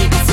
keep it.